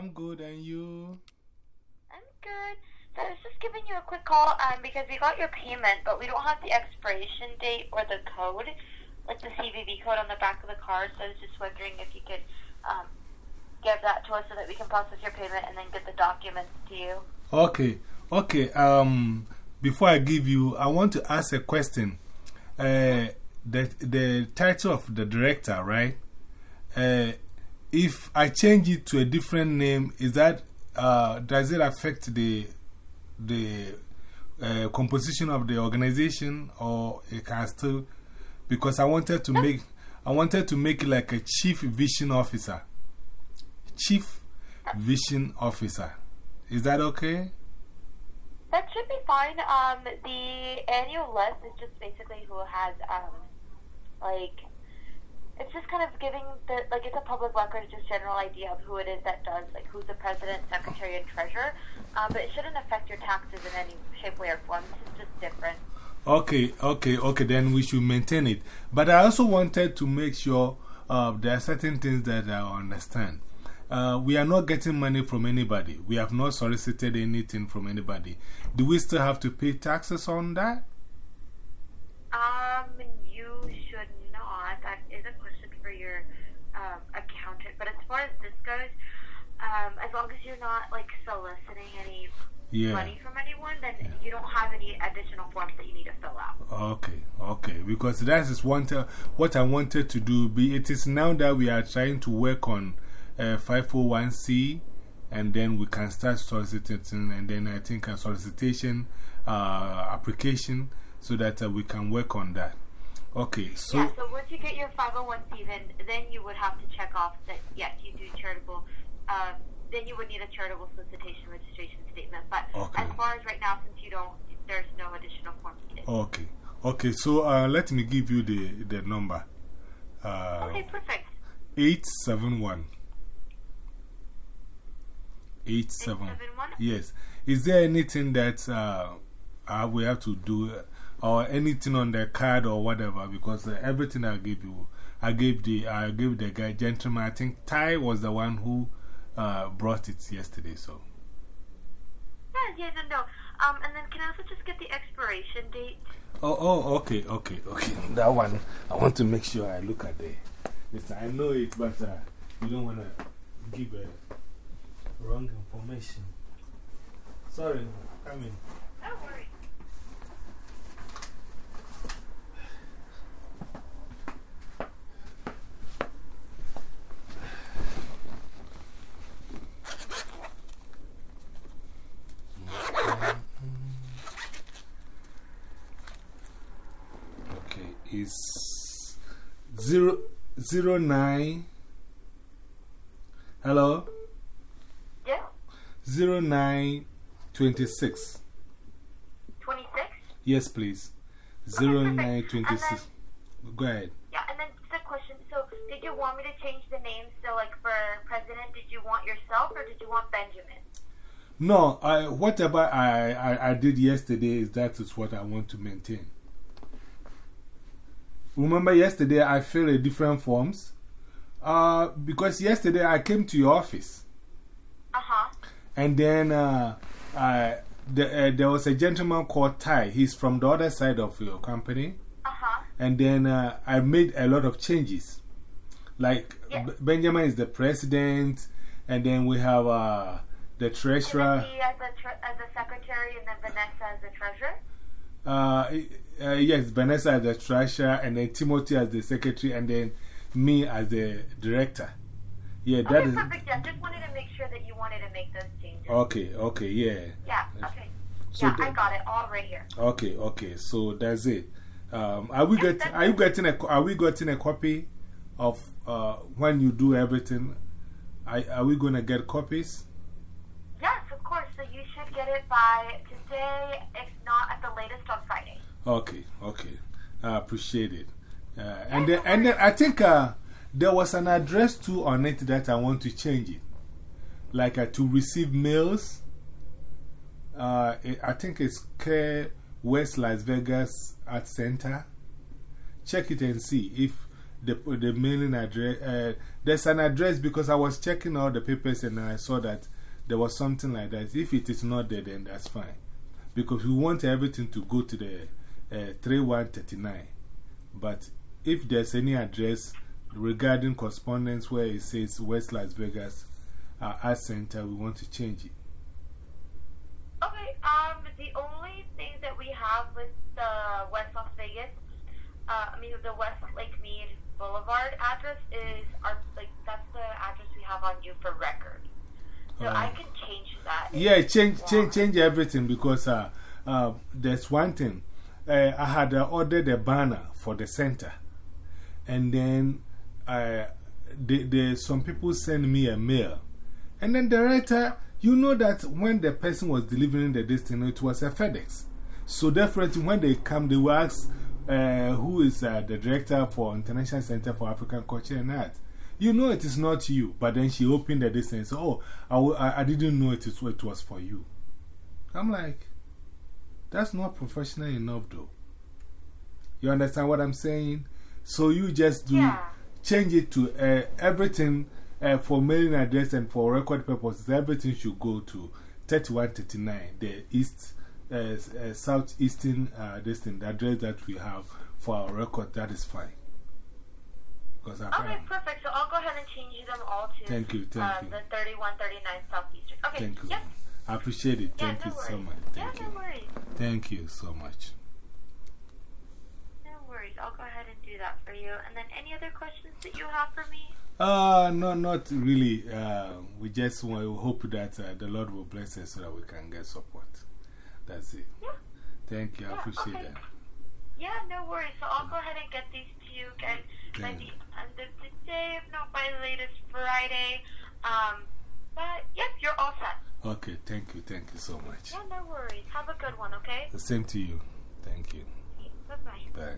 I'm good, and you? I'm good. So I was just giving you a quick call um, because we got your payment, but we don't have the expiration date or the code, like the CVV code on the back of the card. So I was just wondering if you could um, give that to us so that we can process your payment and then get the documents to you. Okay, okay. Um, before I give you, I want to ask a question. Uh, the, the title of the director, right? Uh, if I change it to a different name, is that, uh, does it affect the, the uh, composition of the organization or it can still, because I wanted to make, I wanted to make like a chief vision officer. Chief vision officer. Is that okay? That should be fine. Um, the annual list is just basically who has, um, like, it's just kind of giving the, like, it's a public record, just general idea of who it is that does, like, who's the president, secretary, and treasurer. Um, but it shouldn't affect your taxes in any shape, way, or form. This is just different. Okay, okay, okay, then we should maintain it. But I also wanted to make sure uh, there are certain things that I understand. Uh, we are not getting money from anybody. We have not solicited anything from anybody. Do we still have to pay taxes on that? Um, you should not. That is a question for your um, accountant. But as far as this goes, um, as long as you're not like soliciting any yeah. money from anyone, then you don't have any additional forms that you need to fill out. Okay, okay. Because that is one what I wanted to do. Be it is now that we are trying to work on uh, 501c, and then we can start soliciting, and then I think a solicitation uh, application so that uh, we can work on that. Okay, so. Yeah, so once you get your 501c, then, then you would have to check off that, yes, you do charitable. Um, then you would need a charitable solicitation registration statement. But okay. as far as right now, since you don't, there's no additional form needed. Okay. Okay, so uh, let me give you the, the number. Uh, okay, perfect. 871. Eight seven. Yes. Is there anything that uh, we have to do or anything on the card or whatever? Because uh, everything I gave you, I gave the, I gave the guy, gentleman, I think Ty was the one who uh, brought it yesterday. So. Yeah, yeah, no, no. Um, and then can I also just get the expiration date? Oh, oh, okay, okay, okay. That one, I want to make sure I look at the. Listen, I know it, but you don't want to give a wrong information. Sorry. Don't worry. Okay, it's zero, zero nine. Hello? Yeah? 0926. 26? Yes, please. 0926. Go ahead. Yeah, and then just a question. So, did you want me to change the name? So, like for president, did you want yourself or did you want Benjamin? No, I, whatever I, I, I did yesterday is that is what I want to maintain. Remember, yesterday I filled a different forms uh, because yesterday I came to your office. Uh huh. And then uh, uh, the, uh, there was a gentleman called Ty. He's from the other side of your company. Uh-huh. And then uh, I made a lot of changes. Like Benjamin is the president, and then we have uh, the treasurer. As the, tre as the secretary, and then Vanessa as the treasurer? Uh, uh, yes, Vanessa as the treasurer, and then Timothy as the secretary, and then me as the director. Yeah, that is. Perfect. Yeah, just wanted to make sure that you wanted to make those changes. Okay, okay, yeah. Yeah, okay. So yeah, I got it all right here. Okay, okay. So that's it. Um, are we getting? Are you getting a? Are we getting a copy of uh, when you do everything? Are, are we going to get copies? Yes, of course. So you should get it by today, if not at the latest on Friday. Okay, okay. I appreciate it. Uh, and, then, and then I think uh, there was an address too on it that I want to change it. Like uh, to receive mails. Uh, it, I think it's Care West Las Vegas Art Center. Check it and see if the, the mailing address. Uh, there's an address because I was checking all the papers and I saw that there was something like that. If it is not there, then that's fine. Because we want everything to go to the uh, 3139. But if there's any address regarding correspondence where it says West Las Vegas uh, Art Center, we want to change it. Okay, um, the only thing that we have with the West Las Vegas, uh, I mean, the West Lake Mead Boulevard address is our, like, that's the address we have on you for record. I can change that. Yeah, change, change, change everything because uh, uh, there's one thing. Uh, I had uh, ordered a banner for the center. And then uh, the, the, some people send me a mail. And then the writer, you know that when the person was delivering the destiny, it was a FedEx. So definitely when they come, they will ask uh, who is uh, the director for International Center for African Culture and Art. You know it is not you, but then she opened the distance said, Oh, I, I didn't know it, is, it was for you. I'm like, that's not professional enough, though. You understand what I'm saying? So you just do Yeah. change it to uh, everything uh, for mailing address and for record purposes. Everything should go to 3139, the east, uh, uh, southeastern uh, the address that we have for our record. That is fine. Because I Okay, perfect. So I'll go ahead and change them all to Thank you, thank uh, you. the 3139 Southeastern. Okay, Thank you. yep. I appreciate it. Yeah, Thank no you worries. so much. Thank yeah, you. no worries. Thank you so much. No worries. I'll go ahead and do that for you. And then any other questions that you have for me? Uh, no, not really. Uh, we just want, we hope that uh, the Lord will bless us so that we can get support. That's it. Yeah. Thank you. I appreciate okay. that. Yeah, no worries. So I'll go ahead and get these to you guys by the end of the day, if not by the latest Friday. Um, but yep, you're all set. Okay, thank you. Thank you so much. Yeah, no worries. Have a good one, okay? The same to you. Thank you. Bye bye. Bye.